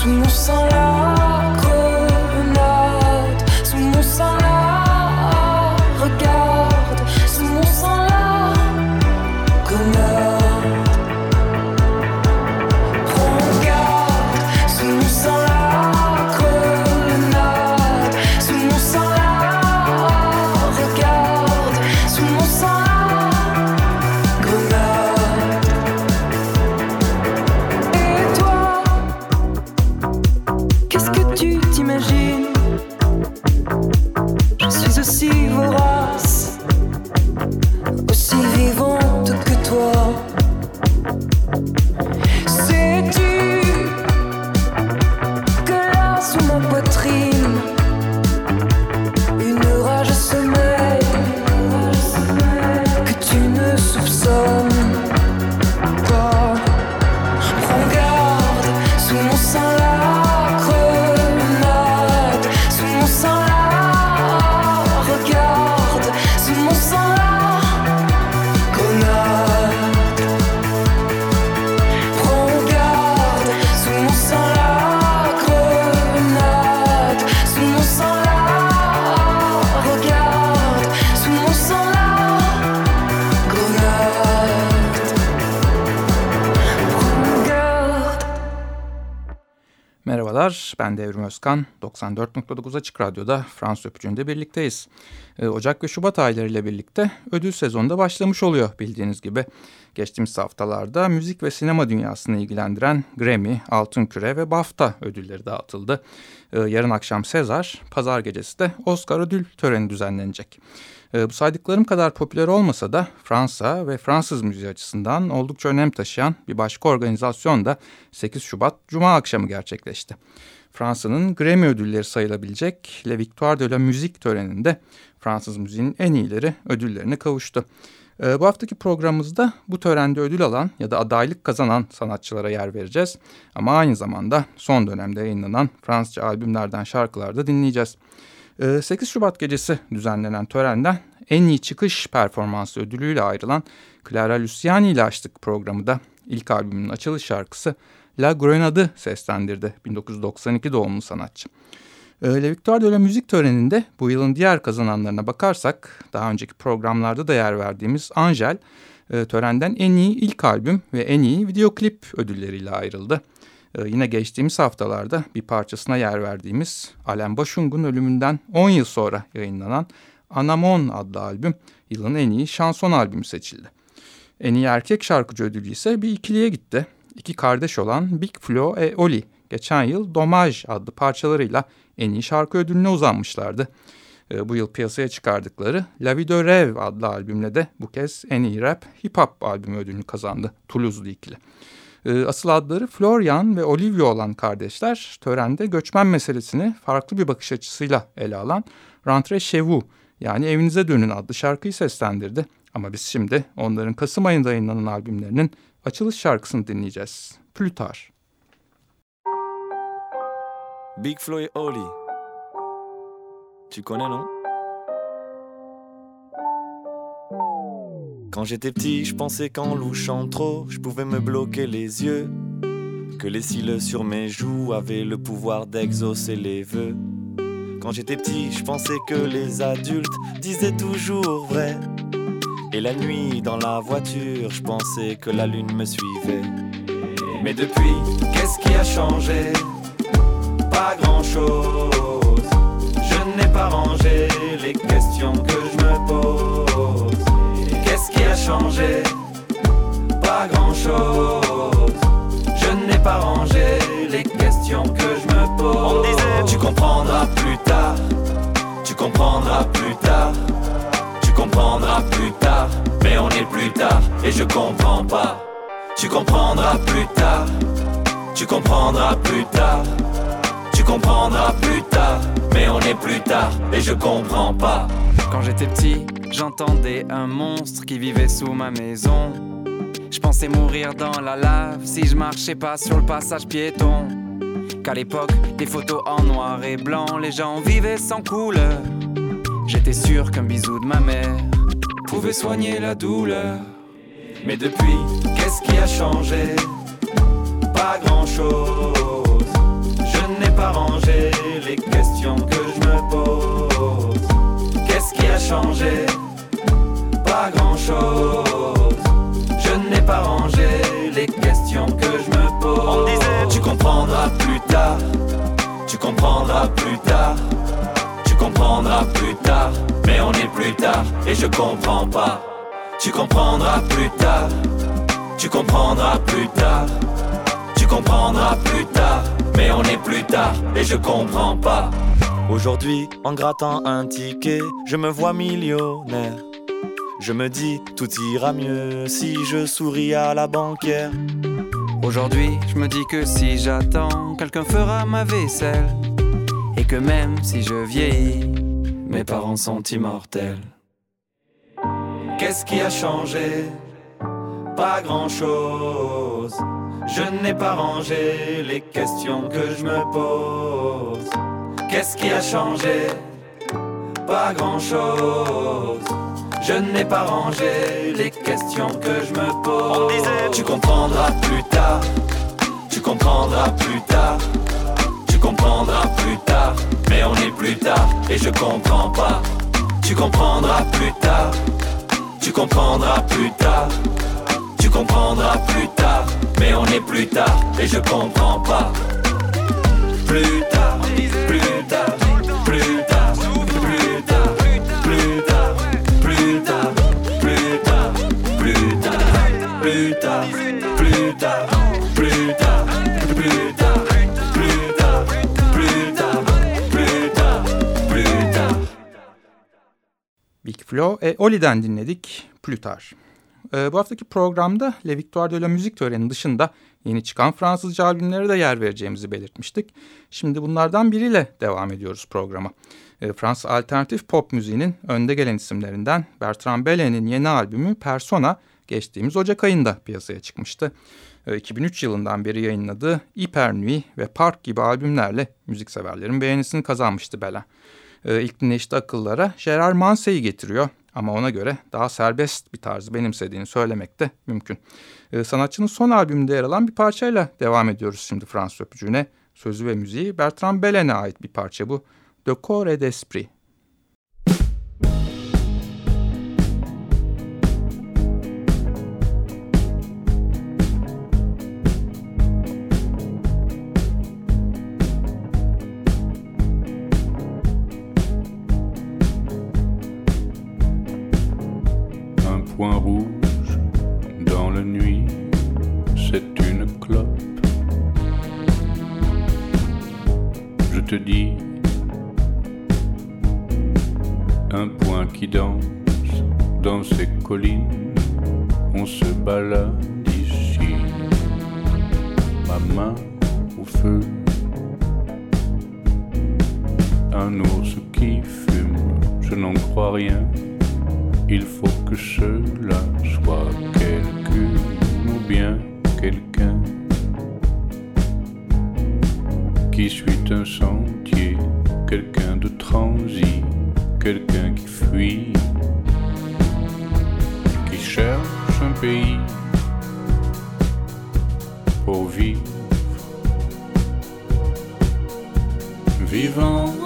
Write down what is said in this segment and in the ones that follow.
sous mon sang Özkan. 94.9 Açık Radyo'da Fransız Öpücüğü'nde birlikteyiz. Ee, Ocak ve Şubat aylarıyla birlikte ödül sezonu da başlamış oluyor bildiğiniz gibi. Geçtiğimiz haftalarda müzik ve sinema dünyasını ilgilendiren Grammy, Altın Küre ve BAFTA ödülleri dağıtıldı. Ee, yarın akşam Sezar, pazar gecesi de Oscar ödül töreni düzenlenecek. Ee, bu saydıklarım kadar popüler olmasa da Fransa ve Fransız müziği açısından oldukça önem taşıyan bir başka organizasyon da 8 Şubat Cuma akşamı gerçekleşti. Fransa'nın Grammy ödülleri sayılabilecek Le Victoire de la Musique töreninde Fransız müziğin en iyileri ödüllerine kavuştu. Ee, bu haftaki programımızda bu törende ödül alan ya da adaylık kazanan sanatçılara yer vereceğiz. Ama aynı zamanda son dönemde yayınlanan Fransızca albümlerden şarkılar da dinleyeceğiz. 8 ee, Şubat gecesi düzenlenen törenden en iyi çıkış performansı ödülüyle ayrılan Clara Luciani ile açtık programı da. İlk albümünün açılış şarkısı La Grenade seslendirdi 1992 doğumlu sanatçı. Le Victoire de la Müzik töreninde bu yılın diğer kazananlarına bakarsak daha önceki programlarda da yer verdiğimiz Angel e, törenden en iyi ilk albüm ve en iyi video klip ödülleriyle ayrıldı. E, yine geçtiğimiz haftalarda bir parçasına yer verdiğimiz Alain Bashung'un ölümünden 10 yıl sonra yayınlanan Anamon adlı albüm yılın en iyi şanson albümü seçildi. En iyi erkek şarkıcı ödülü ise bir ikiliye gitti. İki kardeş olan Big Flo ve Oli geçen yıl Domaj adlı parçalarıyla en iyi şarkı ödülüne uzanmışlardı. E, bu yıl piyasaya çıkardıkları La Vie de Rev adlı albümle de bu kez en iyi rap hip hop albümü ödülünü kazandı Toulouse'lu ikili. E, asıl adları Florian ve Olivia olan kardeşler törende göçmen meselesini farklı bir bakış açısıyla ele alan Rentre Chez Vous yani Evinize Dönün adlı şarkıyı seslendirdi. Ama biz şimdi onların Kasım ayında yayınlanan albümlerinin açılış şarkısını dinleyeceğiz. Big Flo et. Tu connais, non? Quand j'étais petit, je pensais qu'en louchant trop, je pouvais me bloquer les yeux. Que les cils sur mes joues avaient le pouvoir d'exaucer les vœux. Quand j'étais petit, je pensais que les adultes disaient toujours vrai. Et la nuit, dans la voiture, je pensais que la lune me suivait. Mais depuis, qu'est-ce qui a changé? Pas grand-chose. Je n'ai pas rangé les questions que je me pose. Qu'est-ce qui a changé? Pas grand-chose. Je n'ai pas rangé les questions que je me pose. On disait, tu comprendras plus tard. Tu comprendras plus tard. Tu comprendras plus tard. Mais on est plus tard et je comprends pas. Tu comprendras plus tard. Tu comprendras plus tard. Tu comprendras plus tard. Mais on est plus tard et je comprends pas. Quand j'étais petit, j'entendais un monstre qui vivait sous ma maison. Je pensais mourir dans la lave si je marchais pas sur le passage piéton. Qu'à l'époque, des photos en noir et blanc, les gens vivaient sans couleur. J'étais sûr qu'un bisou de ma mère pouvait soigner la douleur. Mais depuis, qu'est-ce qui a changé? Pas grand-chose. Je n'ai pas rangé les questions que je me pose. Qu'est-ce qui a changé? Pas grand-chose. Je n'ai pas rangé les questions que je me pose. On disait, tu comprendras plus tard. Tu comprendras plus Mais on est plus tard et je comprends pas. Tu comprendras plus tard. Tu comprendras plus tard. Tu comprendras plus tard. Mais on est plus tard et je comprends pas. Aujourd'hui, en grattant un ticket, je me vois millionnaire. Je me dis, tout ira mieux si je souris à la banquière. Aujourd'hui, je me dis que si j'attends, quelqu'un fera ma vaisselle. Et que même si je vieillis, mes parents sont immortels. Qu'est-ce qui a changé? Pas grand-chose. Je n'ai pas rangé les questions que je me pose. Qu'est-ce qui a changé? Pas grand-chose. Je n'ai pas rangé les questions que je me pose. On disait, tu comprendras plus tard. Tu comprendras plus tard. Comprendras plus tard. Mais on est plus tard et je comprends pas. Tu comprendras plus tard. Tu comprendras plus tard. Tu comprendras plus tard. Mais on est plus tard et je comprends pas. Plus tard, plus tard, plus tard, plus tard, plus tard, plus tard, plus tard, plus tard, plus tard, plus tard, plus tard, plus tard, Flo e Oli'den dinledik Plütar. Ee, bu haftaki programda Le Victoire de la Müzik töreni dışında yeni çıkan Fransızca albümlere de yer vereceğimizi belirtmiştik. Şimdi bunlardan biriyle devam ediyoruz programa. Ee, Fransız alternatif pop müziğinin önde gelen isimlerinden Bertrand Bellet'in yeni albümü Persona geçtiğimiz Ocak ayında piyasaya çıkmıştı. Ee, 2003 yılından beri yayınladığı Hyper Nuit ve Park gibi albümlerle müzikseverlerin beğenisini kazanmıştı Bellet. Ee, ilk dinleyişte akıllara Gerard Mansey'i getiriyor ama ona göre daha serbest bir tarzı benimsediğini söylemek de mümkün. Ee, sanatçının son albümünde yer alan bir parçayla devam ediyoruz şimdi Fransız öpücüğüne. Sözü ve müziği Bertrand Bellet'e ait bir parça bu. De d'Esprit. Il faut que cela soit quelqu'une ou bien quelqu'un qui suit un sentier, quelqu'un de transi, quelqu'un qui fuit, qui cherche pays pour vivre, vivant.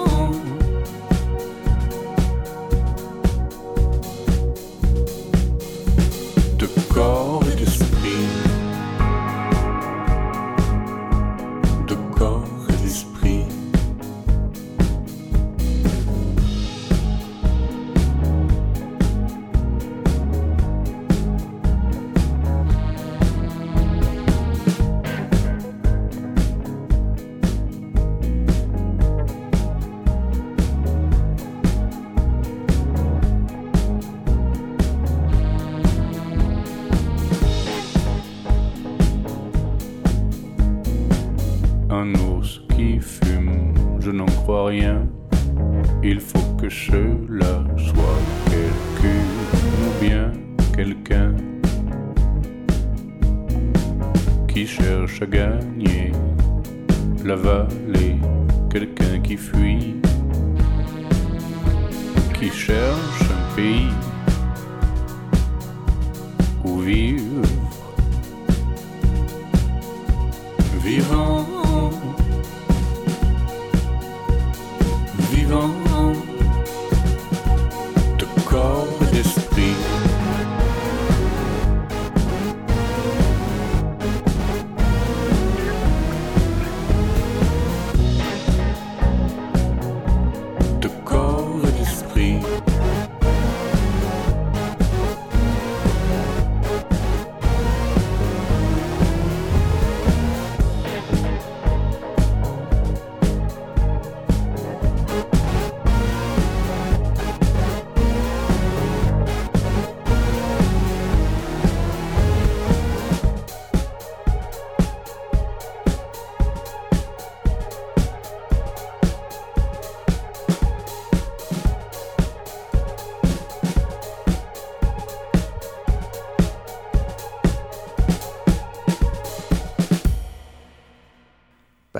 Il faut que cela soit quelqu'un ou bien quelqu'un qui cherche à gagner la vallée,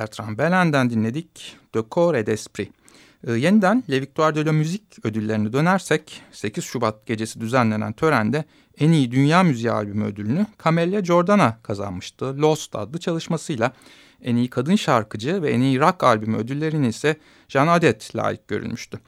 Bertrand Bellin'den dinledik De Corps et d'Esprit. Ee, yeniden Le Victoire de la Musique ödüllerine dönersek 8 Şubat gecesi düzenlenen törende en iyi dünya müziği albümü ödülünü Camelia Jordana kazanmıştı. Lost adlı çalışmasıyla en iyi kadın şarkıcı ve en iyi rock albümü ödüllerini ise Jean Adet layık görülmüştü.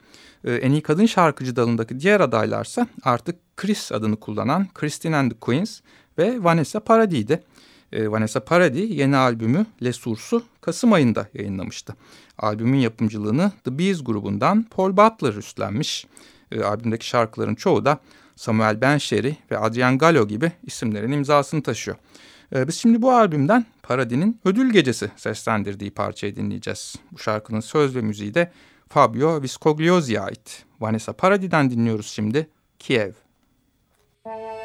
Ee, en iyi kadın şarkıcı dalındaki diğer adaylarsa artık Chris adını kullanan Christine and the Queens ve Vanessa Paradis'di. Ee, Vanessa Paradis yeni albümü Le Source'u Kasım ayında yayınlamıştı. Albümün yapımcılığını The Bees grubundan Paul Butler üstlenmiş. Ee, albümdeki şarkıların çoğu da Samuel Bencheri ve Adrian Gallo gibi isimlerin imzasını taşıyor. Ee, biz şimdi bu albümden Paradis'in Ödül Gecesi seslendirdiği parçayı dinleyeceğiz. Bu şarkının söz ve müziği de Fabio Viscogliosi'ye ait. Vanessa Paradis'den dinliyoruz şimdi Kiev. Des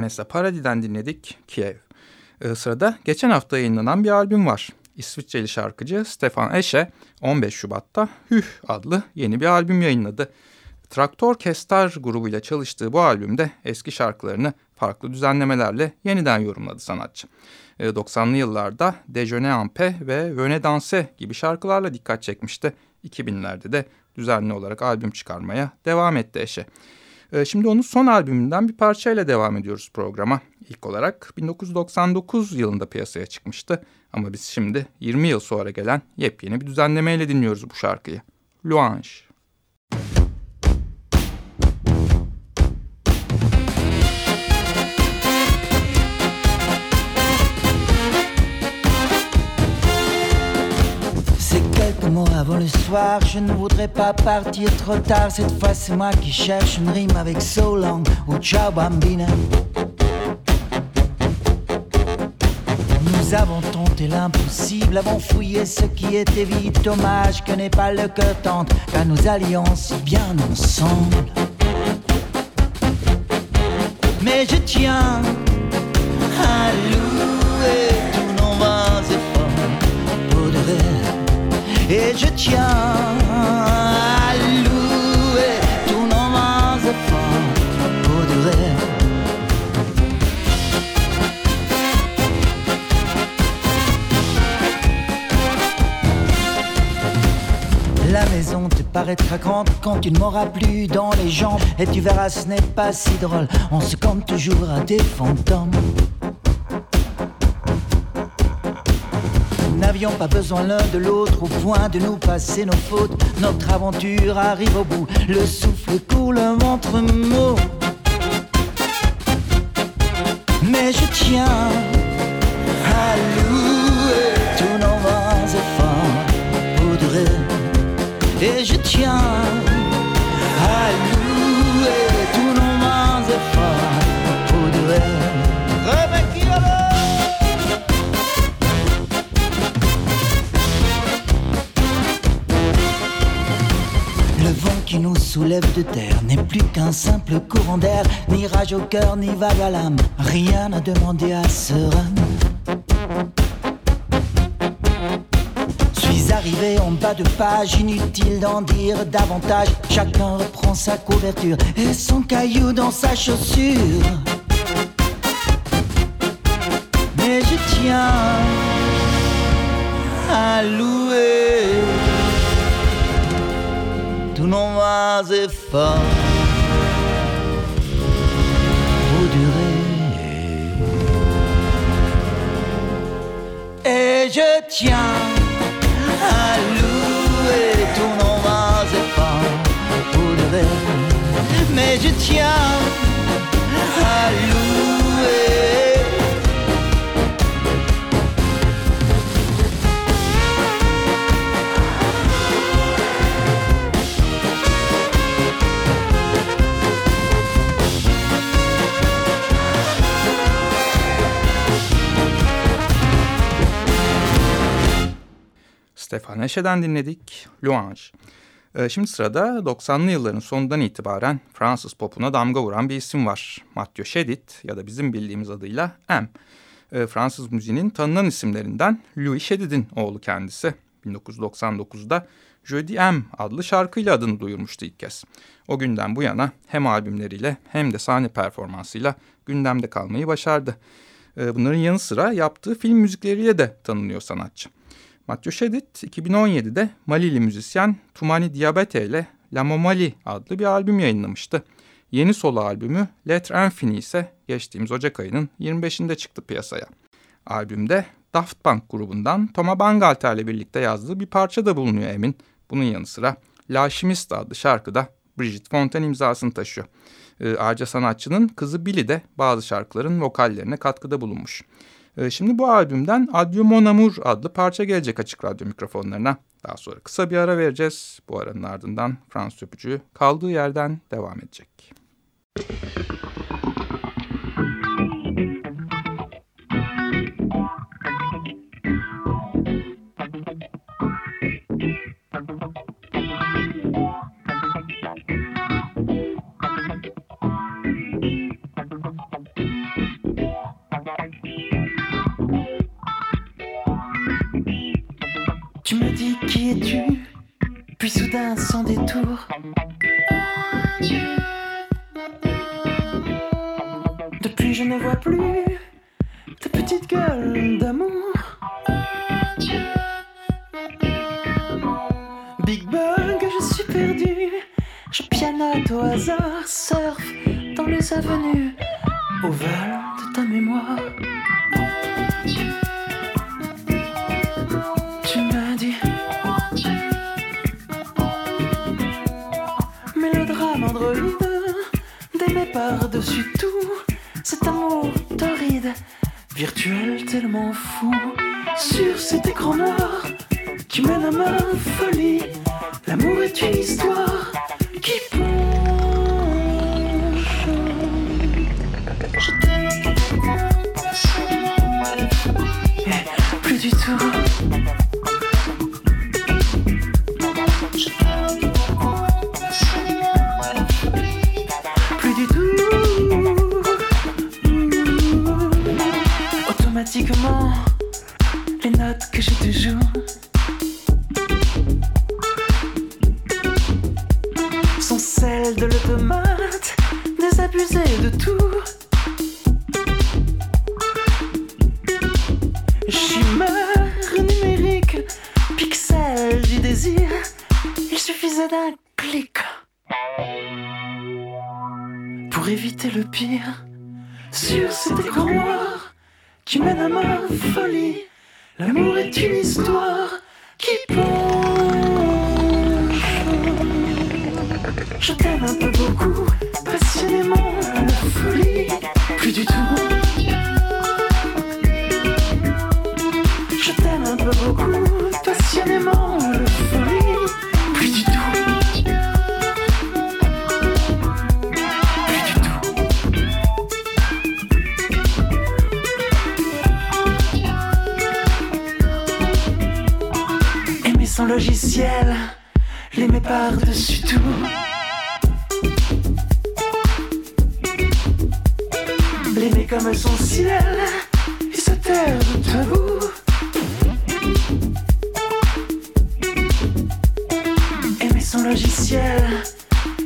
Vanessa Paradis'den dinledik Kiev. Ee, sırada geçen hafta yayınlanan bir albüm var. İsviçreli şarkıcı Stefan Esche 15 Şubat'ta Hüh adlı yeni bir albüm yayınladı. Traktör Kestar grubuyla çalıştığı bu albümde eski şarkılarını farklı düzenlemelerle yeniden yorumladı sanatçı. 90'lı ee, yıllarda Déjeuner en Paix ve Vene Danse gibi şarkılarla dikkat çekmişti. 2000'lerde de düzenli olarak albüm çıkarmaya devam etti Eşe. Ee, şimdi onun son albümünden bir parçayla devam ediyoruz programa. İlk olarak 1999 yılında piyasaya çıkmıştı. Ama biz şimdi 20 yıl sonra gelen yepyeni bir düzenlemeyle dinliyoruz bu şarkıyı. Louange. Avant le soir. Je ne voudrais pas partir trop tard. Cette fois, c'est moi qui cherche une rime avec So Long ou Ciao Bambina. Nous avons tenté l'impossible, avons fouillé ce qui était vite. Dommage que n'est pas le cœur tente, car nous allions si bien ensemble. Mais je tiens à louer et je tiens à louer tous nos mains pour. La maison te paraîtra grande quand tu ne m'auras plus dans les jambes. Et tu verras ce n'est pas si drôle, on se compte toujours à des fantômes n'avions pas besoin l'un de l'autre au point de nous passer nos fautes. Notre aventure arrive au bout, le souffle coule, le ventre mot. Mais je tiens soulève de terre n'est plus qu'un simple courant d'air, ni rage au cœur, ni vague à l'âme, rien à demander à ce Suis arrivé en bas de page, inutile d'en dire davantage. Chacun reprend sa couverture et son caillou dans sa chaussure. Mais je tiens à louer tu non vas effort pour durer. Et je tiens à louer ton nom vas effort pour durer. Mais je tiens à louer. Stefan Eşe'den dinledik Louange. Ee, şimdi sırada 90'lı yılların sonundan itibaren Fransız popuna damga vuran bir isim var. Mathieu Chédid ya da bizim bildiğimiz adıyla M. Ee, Fransız müziğinin tanınan isimlerinden Louis Chédid'in oğlu kendisi. 1999'da Jeudi M adlı şarkıyla adını duyurmuştu ilk kez. O günden bu yana hem albümleriyle hem de sahne performansıyla gündemde kalmayı başardı. Ee, bunların yanı sıra yaptığı film müzikleriyle de tanınıyor sanatçı. Mathieu Chédid 2017'de Malili müzisyen Tumani Diabete ile La Momali adlı bir albüm yayınlamıştı. Yeni solo albümü Lettre Infini ise geçtiğimiz Ocak ayının 25'inde çıktı piyasaya. Albümde Daft Punk grubundan Thomas Bangalter ile birlikte yazdığı bir parça da bulunuyor Emin. Bunun yanı sıra La Chimiste adlı şarkıda Brigitte Fontaine imzasını taşıyor. Ee, ayrıca sanatçının kızı Billy de bazı şarkıların vokallerine katkıda bulunmuş. Ee, şimdi bu albümden Adieu Mon Amour adlı parça gelecek açık radyo mikrofonlarına. Daha sonra kısa bir ara vereceğiz. Bu aranın ardından Fransız öpücüğü kaldığı yerden devam edecek. Müzik sans détour. Depuis, je ne vois plus ta petite gueule d'amour. Big Bang, je suis perdu. Je pianote au hasard, surf dans les avenues, au vol de ta mémoire. Virtuel tellement fou, sur cet écran noir qui mène à ma folie. L'amour est une histoire histoire qui penche. Je t'aime un peu beaucoup,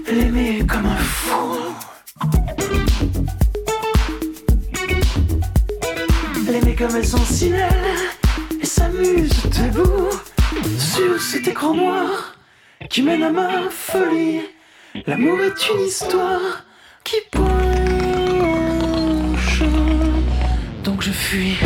l'aimer comme un fou. L'aimer comme son ciel et s'amuse debout sur cet écran noir qui mène à ma folie. L'amour est une histoire qui penche, donc je fuis.